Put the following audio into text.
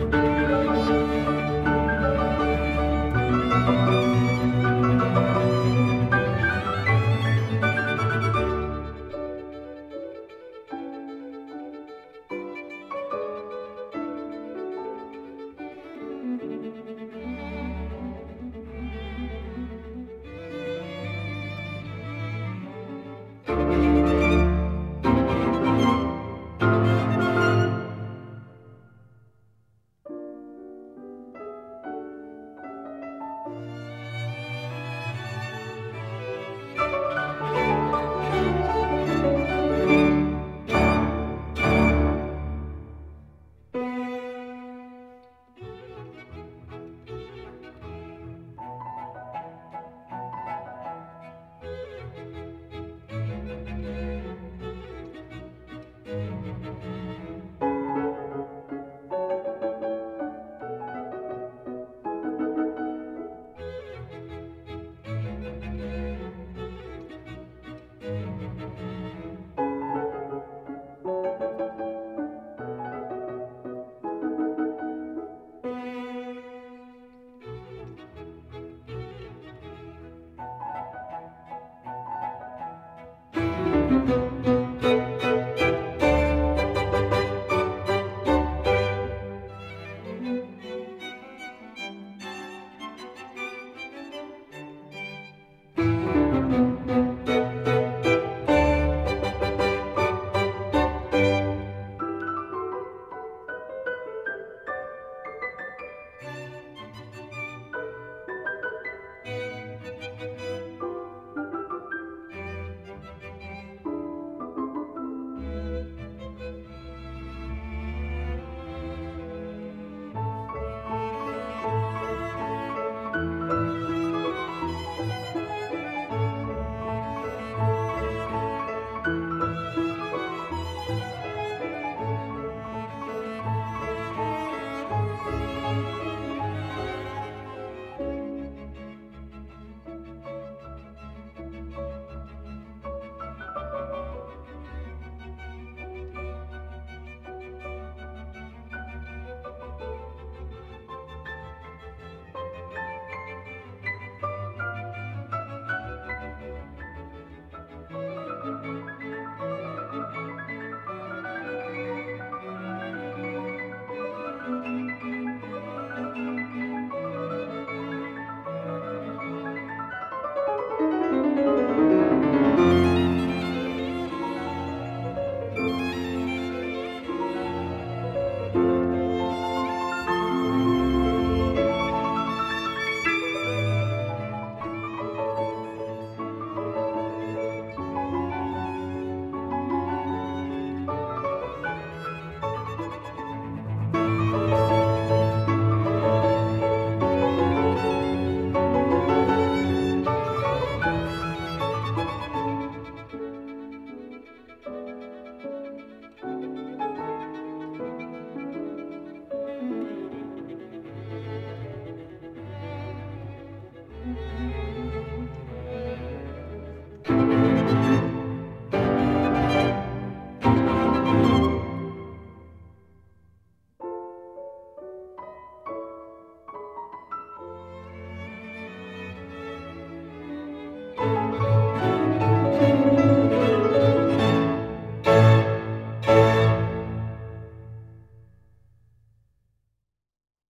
Música